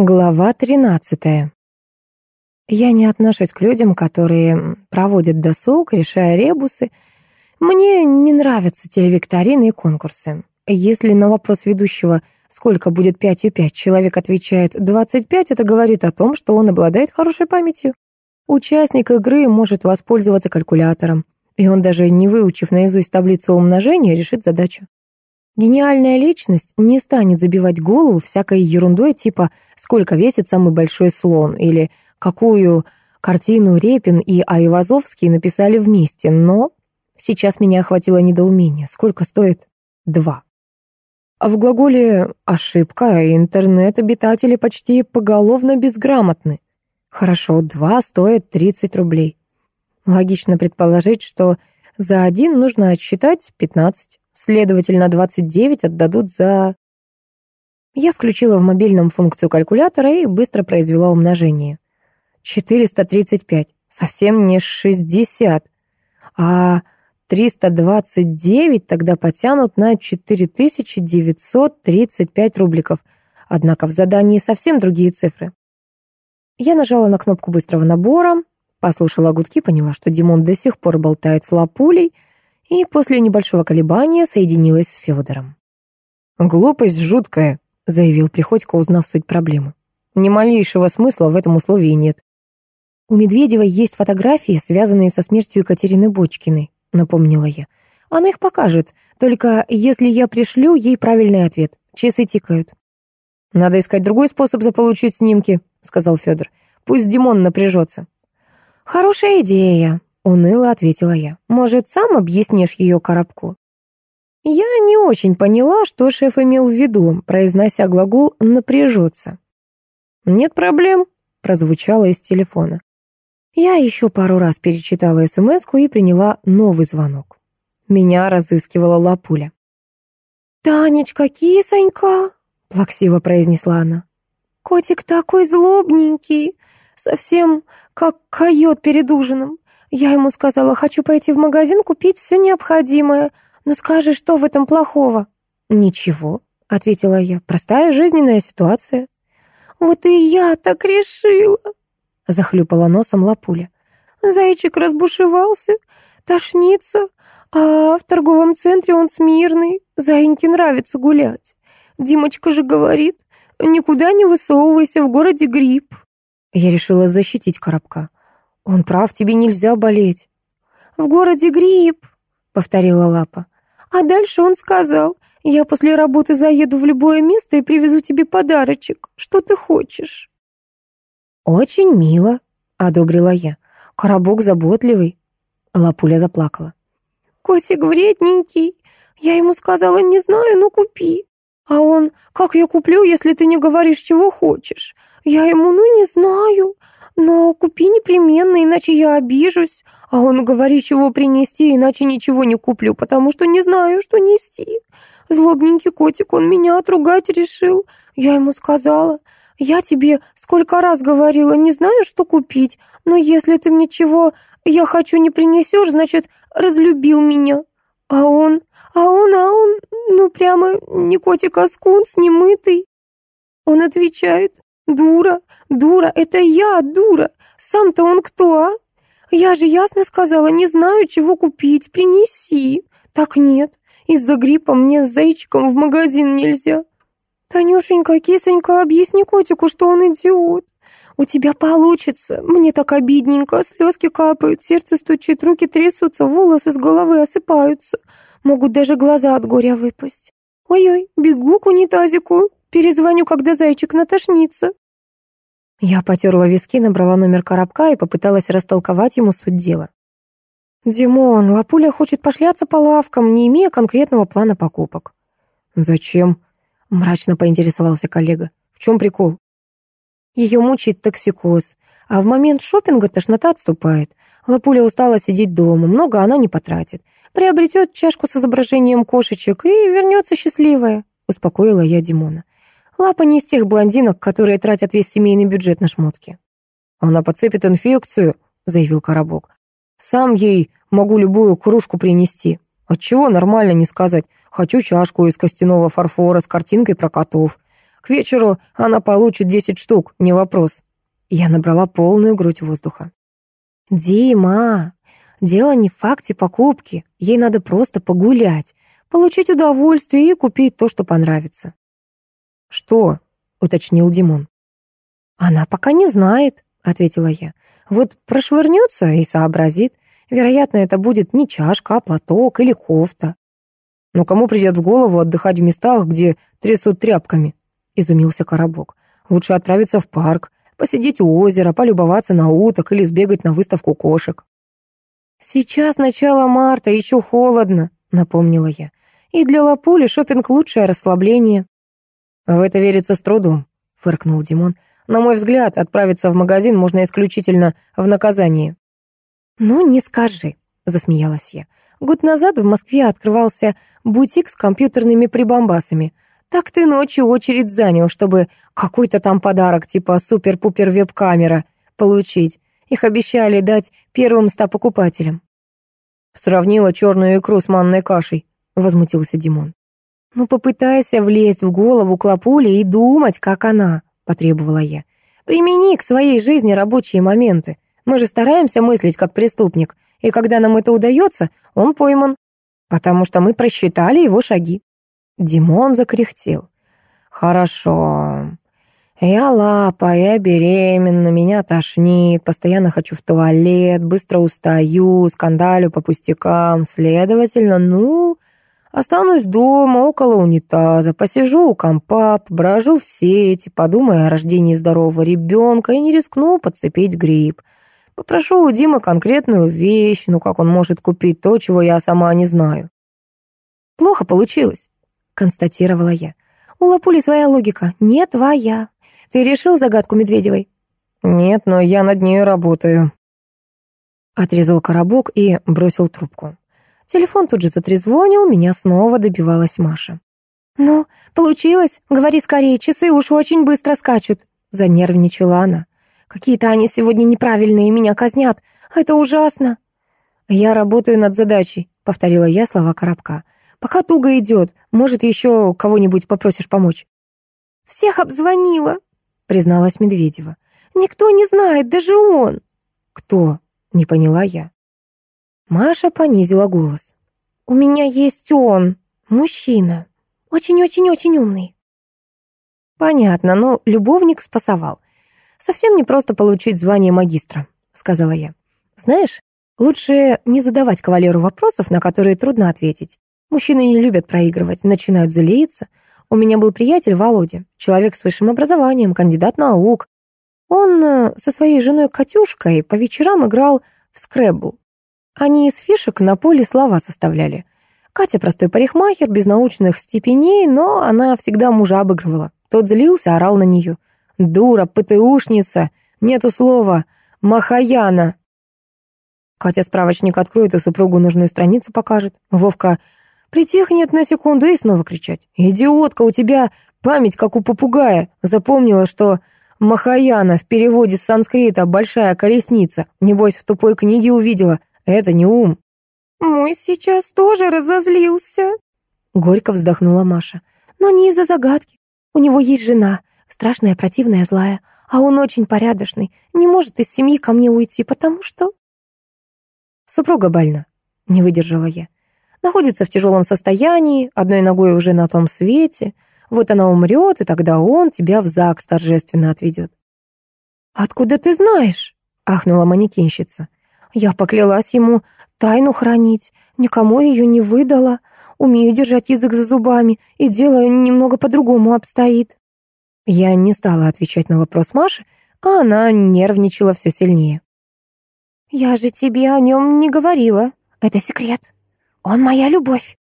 Глава 13. Я не отношусь к людям, которые проводят досуг, решая ребусы. Мне не нравятся телевикторины и конкурсы. Если на вопрос ведущего «Сколько будет 5 и 5?» человек отвечает «25», это говорит о том, что он обладает хорошей памятью. Участник игры может воспользоваться калькулятором, и он даже не выучив наизусть таблицу умножения, решит задачу. Гениальная личность не станет забивать голову всякой ерундой типа «Сколько весит самый большой слон?» или «Какую картину Репин и Айвазовский написали вместе?» Но сейчас меня охватило недоумение. Сколько стоит? Два. А в глаголе «ошибка» интернет-обитатели почти поголовно безграмотны. Хорошо, два стоит 30 рублей. Логично предположить, что за один нужно отсчитать 15. Следовательно, 29 отдадут за... Я включила в мобильном функцию калькулятора и быстро произвела умножение. 435. Совсем не 60. А 329 тогда потянут на 4935 рубликов. Однако в задании совсем другие цифры. Я нажала на кнопку быстрого набора, послушала гудки, поняла, что Димон до сих пор болтает с лапулей, и после небольшого колебания соединилась с Федором. «Глупость жуткая», — заявил Приходько, узнав суть проблемы. «Ни малейшего смысла в этом условии нет». «У Медведева есть фотографии, связанные со смертью Екатерины Бочкиной», — напомнила я. «Она их покажет, только если я пришлю ей правильный ответ. Часы тикают». «Надо искать другой способ заполучить снимки», — сказал Федор. «Пусть Димон напряжется». «Хорошая идея», Уныло ответила я. «Может, сам объяснишь ее коробку?» Я не очень поняла, что шеф имел в виду, произнося глагол «напряжется». «Нет проблем», — прозвучало из телефона. Я еще пару раз перечитала смс и приняла новый звонок. Меня разыскивала Лапуля. «Танечка, кисонька!» — плаксиво произнесла она. «Котик такой злобненький, совсем как койот перед ужином. Я ему сказала, хочу пойти в магазин купить все необходимое. Ну скажи, что в этом плохого? Ничего, ответила я. Простая жизненная ситуация. Вот и я так решила, захлюпала носом Лапуля. Зайчик разбушевался, тошнится, а в торговом центре он смирный, Заиньке нравится гулять. Димочка же говорит, никуда не высовывайся, в городе грипп. Я решила защитить коробка. «Он прав, тебе нельзя болеть». «В городе грипп», — повторила Лапа. «А дальше он сказал, я после работы заеду в любое место и привезу тебе подарочек. Что ты хочешь?» «Очень мило», — одобрила я. «Коробок заботливый». Лапуля заплакала. «Котик вредненький. Я ему сказала, не знаю, ну купи. А он, как я куплю, если ты не говоришь, чего хочешь? Я ему, ну не знаю. «Но купи непременно, иначе я обижусь. А он говорит, чего принести, иначе ничего не куплю, потому что не знаю, что нести. Злобненький котик, он меня отругать решил. Я ему сказала, я тебе сколько раз говорила, не знаю, что купить, но если ты мне чего я хочу не принесешь, значит, разлюбил меня. А он, а он, а он, ну прямо не котик, а скунс, немытый. Он отвечает, «Дура, дура, это я, дура! Сам-то он кто, а? Я же ясно сказала, не знаю, чего купить, принеси!» «Так нет, из-за гриппа мне с зайчиком в магазин нельзя!» «Танюшенька, кисонька, объясни котику, что он идиот!» «У тебя получится! Мне так обидненько, слезки капают, сердце стучит, руки трясутся, волосы с головы осыпаются, могут даже глаза от горя выпасть. Ой-ой, бегу к унитазику, Перезвоню, когда зайчик натошнится». Я потерла виски, набрала номер коробка и попыталась растолковать ему суть дела. «Димон, Лапуля хочет пошляться по лавкам, не имея конкретного плана покупок». «Зачем?» — мрачно поинтересовался коллега. «В чем прикол?» Ее мучает токсикоз, а в момент шопинга тошнота отступает. Лапуля устала сидеть дома, много она не потратит. Приобретет чашку с изображением кошечек и вернется счастливая, успокоила я Димона. Лапа не из тех блондинок, которые тратят весь семейный бюджет на шмотки. «Она подцепит инфекцию», — заявил Коробок. «Сам ей могу любую кружку принести. Отчего нормально не сказать? Хочу чашку из костяного фарфора с картинкой про котов. К вечеру она получит десять штук, не вопрос. Я набрала полную грудь воздуха. «Дима, дело не в факте покупки. Ей надо просто погулять, получить удовольствие и купить то, что понравится». «Что?» — уточнил Димон. «Она пока не знает», — ответила я. «Вот прошвырнется и сообразит. Вероятно, это будет не чашка, а платок или кофта». «Но кому придет в голову отдыхать в местах, где трясут тряпками?» — изумился Коробок. «Лучше отправиться в парк, посидеть у озера, полюбоваться на уток или сбегать на выставку кошек». «Сейчас начало марта, еще холодно», — напомнила я. «И для Лапули шопинг лучшее расслабление». «В это верится с трудом», — фыркнул Димон. «На мой взгляд, отправиться в магазин можно исключительно в наказание». «Ну, не скажи», — засмеялась я. «Год назад в Москве открывался бутик с компьютерными прибамбасами. Так ты ночью очередь занял, чтобы какой-то там подарок типа супер-пупер веб-камера получить. Их обещали дать первым ста покупателям». «Сравнила черную икру с манной кашей», — возмутился Димон. «Ну попытайся влезть в голову Клопули и думать, как она», — потребовала я. «Примени к своей жизни рабочие моменты. Мы же стараемся мыслить как преступник, и когда нам это удается, он пойман, потому что мы просчитали его шаги». Димон закряхтел. «Хорошо. Я лапа, я беременна, меня тошнит, постоянно хочу в туалет, быстро устаю, скандалю по пустякам. Следовательно, ну, Останусь дома, около унитаза, посижу у компа, брожу в сети, подумаю о рождении здорового ребенка и не рискну подцепить грипп. Попрошу у Димы конкретную вещь, ну как он может купить то, чего я сама не знаю. «Плохо получилось», — констатировала я. «У Лапули своя логика, не твоя. Ты решил загадку Медведевой?» «Нет, но я над ней работаю». Отрезал коробок и бросил трубку. Телефон тут же затрезвонил, меня снова добивалась Маша. «Ну, получилось? Говори скорее, часы уж очень быстро скачут», — занервничала она. «Какие-то они сегодня неправильные, меня казнят. Это ужасно». «Я работаю над задачей», — повторила я слова Коробка. «Пока туго идет. Может, еще кого-нибудь попросишь помочь?» «Всех обзвонила», — призналась Медведева. «Никто не знает, даже он». «Кто?» — не поняла я. Маша понизила голос. «У меня есть он, мужчина, очень-очень-очень умный». «Понятно, но любовник спасовал. Совсем не просто получить звание магистра», — сказала я. «Знаешь, лучше не задавать кавалеру вопросов, на которые трудно ответить. Мужчины не любят проигрывать, начинают злиться. У меня был приятель Володя, человек с высшим образованием, кандидат наук. Он э, со своей женой Катюшкой по вечерам играл в скребл. Они из фишек на поле слова составляли. Катя простой парикмахер, без научных степеней, но она всегда мужа обыгрывала. Тот злился, орал на нее. «Дура, ПТУшница, нету слова, Махаяна». Катя справочник откроет и супругу нужную страницу покажет. Вовка притихнет на секунду и снова кричать. «Идиотка, у тебя память, как у попугая. Запомнила, что Махаяна в переводе с санскрита «большая колесница». Небось, в тупой книге увидела. Это не ум». «Мой сейчас тоже разозлился», — горько вздохнула Маша. «Но не из-за загадки. У него есть жена, страшная, противная, злая, а он очень порядочный, не может из семьи ко мне уйти, потому что...» «Супруга больна», — не выдержала я. «Находится в тяжелом состоянии, одной ногой уже на том свете. Вот она умрет, и тогда он тебя в ЗАГС торжественно отведет». «Откуда ты знаешь?» — ахнула манекенщица. Я поклялась ему тайну хранить, никому ее не выдала, умею держать язык за зубами, и дело немного по-другому обстоит. Я не стала отвечать на вопрос Маши, а она нервничала все сильнее. «Я же тебе о нем не говорила. Это секрет. Он моя любовь».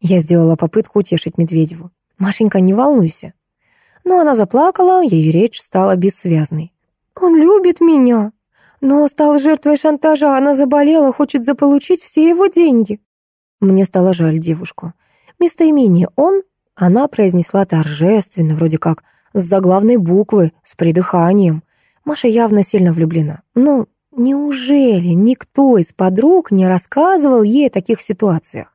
Я сделала попытку утешить Медведеву. «Машенька, не волнуйся». Но она заплакала, ее речь стала бессвязной. «Он любит меня», но стал жертвой шантажа, она заболела, хочет заполучить все его деньги. Мне стало жаль девушку. Местоимение «он» она произнесла торжественно, вроде как с заглавной буквы, с придыханием. Маша явно сильно влюблена. Но неужели никто из подруг не рассказывал ей о таких ситуациях?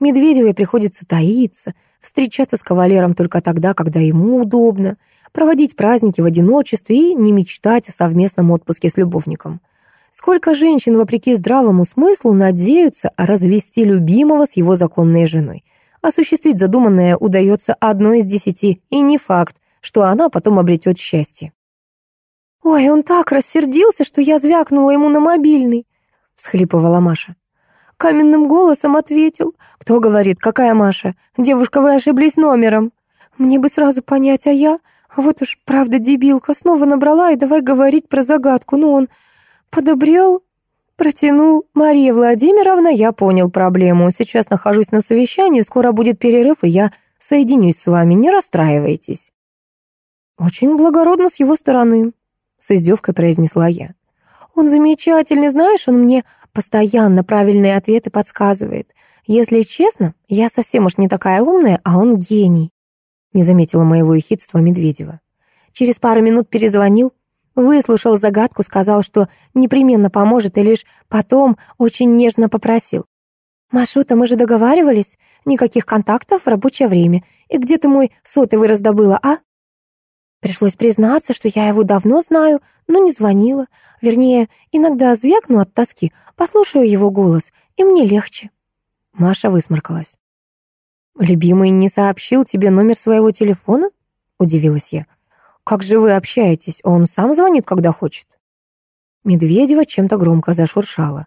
Медведевой приходится таиться, встречаться с кавалером только тогда, когда ему удобно, проводить праздники в одиночестве и не мечтать о совместном отпуске с любовником. Сколько женщин, вопреки здравому смыслу, надеются развести любимого с его законной женой. Осуществить задуманное удается одной из десяти, и не факт, что она потом обретет счастье. «Ой, он так рассердился, что я звякнула ему на мобильный», — всхлипывала Маша. Каменным голосом ответил. «Кто говорит, какая Маша? Девушка, вы ошиблись номером». Мне бы сразу понять, а я... Вот уж, правда, дебилка, снова набрала и давай говорить про загадку. Ну, он подобрел, протянул. Мария Владимировна, я понял проблему. Сейчас нахожусь на совещании, скоро будет перерыв, и я соединюсь с вами, не расстраивайтесь. Очень благородно с его стороны, с издевкой произнесла я. Он замечательный, знаешь, он мне постоянно правильные ответы подсказывает. Если честно, я совсем уж не такая умная, а он гений. Не заметила моего ехидства Медведева. Через пару минут перезвонил, выслушал загадку, сказал, что непременно поможет, и лишь потом очень нежно попросил. «Машута, мы же договаривались, никаких контактов в рабочее время. И где ты мой сотовый раздобыла, а?» Пришлось признаться, что я его давно знаю, но не звонила. Вернее, иногда звякну от тоски, послушаю его голос, и мне легче. Маша высморкалась. «Любимый не сообщил тебе номер своего телефона?» — удивилась я. «Как же вы общаетесь? Он сам звонит, когда хочет?» Медведева чем-то громко зашуршала.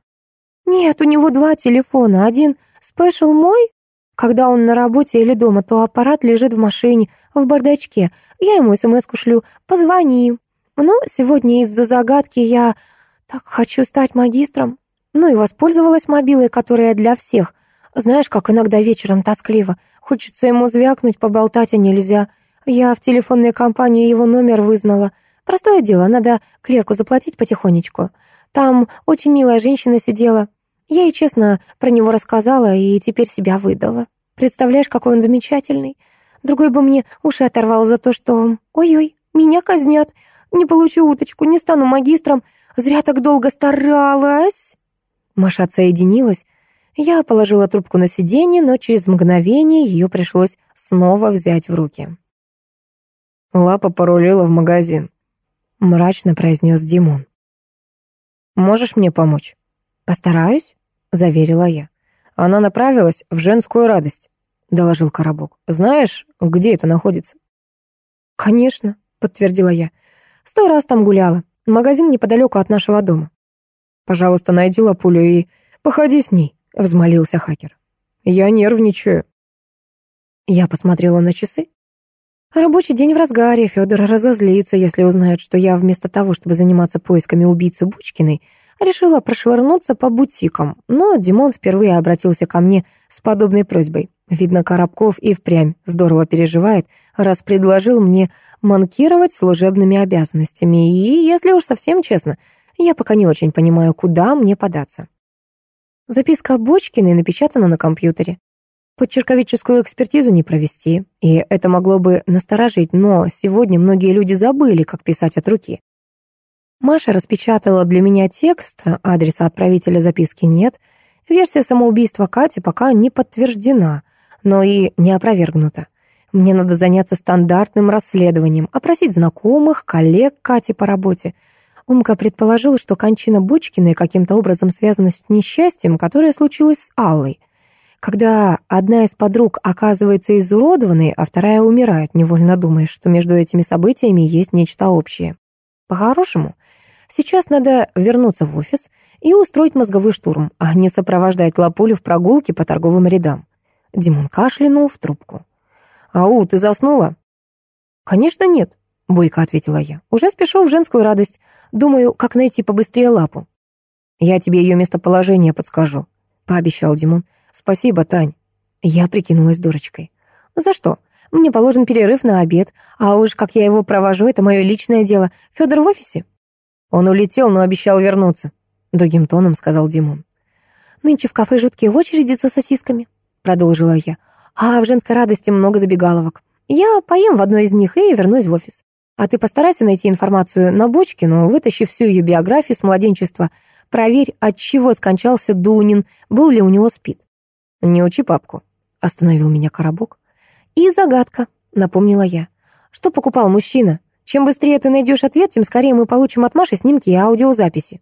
«Нет, у него два телефона. Один спешл мой, когда он на работе или дома, то аппарат лежит в машине, в бардачке. Я ему смс-ку шлю «позвони». Но сегодня из-за загадки я так хочу стать магистром. Ну и воспользовалась мобилой, которая для всех. Знаешь, как иногда вечером тоскливо. Хочется ему звякнуть, поболтать, а нельзя. Я в телефонной компании его номер вызнала. Простое дело, надо клерку заплатить потихонечку. Там очень милая женщина сидела. Я ей честно про него рассказала и теперь себя выдала. Представляешь, какой он замечательный. Другой бы мне уши оторвал за то, что... Ой-ой, меня казнят. Не получу уточку, не стану магистром. Зря так долго старалась. Маша отсоединилась. Я положила трубку на сиденье, но через мгновение ее пришлось снова взять в руки. Лапа порулила в магазин. Мрачно произнес Димон. «Можешь мне помочь?» «Постараюсь», — заверила я. Она направилась в женскую радость, доложил Коробок. Знаешь, где это находится? Конечно, подтвердила я. Сто раз там гуляла. Магазин неподалеку от нашего дома. Пожалуйста, найди лапулю и походи с ней, взмолился хакер. Я нервничаю. Я посмотрела на часы. Рабочий день в разгаре. Федор разозлится, если узнает, что я вместо того, чтобы заниматься поисками убийцы Бучкиной, Решила прошвырнуться по бутикам, но Димон впервые обратился ко мне с подобной просьбой. Видно, Коробков и впрямь здорово переживает, раз предложил мне манкировать служебными обязанностями. И, если уж совсем честно, я пока не очень понимаю, куда мне податься. Записка Бочкиной напечатана на компьютере. Подчерковическую экспертизу не провести, и это могло бы насторожить, но сегодня многие люди забыли, как писать от руки. Маша распечатала для меня текст, адреса отправителя записки нет. Версия самоубийства Кати пока не подтверждена, но и не опровергнута. Мне надо заняться стандартным расследованием, опросить знакомых, коллег Кати по работе. Умка предположила, что кончина Бочкиной каким-то образом связана с несчастьем, которое случилось с Аллой. Когда одна из подруг оказывается изуродованной, а вторая умирает, невольно думаешь, что между этими событиями есть нечто общее. По-хорошему, сейчас надо вернуться в офис и устроить мозговой штурм, а не сопровождать Лапулю в прогулке по торговым рядам. Димон кашлянул в трубку. «Ау, ты заснула?» «Конечно нет», — бойко ответила я. «Уже спешу в женскую радость. Думаю, как найти побыстрее лапу». «Я тебе ее местоположение подскажу», — пообещал Димон. «Спасибо, Тань». Я прикинулась дурочкой. «За что? Мне положен перерыв на обед, а уж как я его провожу, это мое личное дело. Федор в офисе?» «Он улетел, но обещал вернуться», — другим тоном сказал Димон. «Нынче в кафе жуткие очереди за сосисками», — продолжила я. «А в женской радости много забегаловок. Я поем в одной из них и вернусь в офис. А ты постарайся найти информацию на Бочкину, вытащи всю ее биографию с младенчества. Проверь, от чего скончался Дунин, был ли у него спид. Не учи папку. Остановил меня коробок. И загадка, напомнила я. Что покупал мужчина? Чем быстрее ты найдешь ответ, тем скорее мы получим от Маши снимки и аудиозаписи.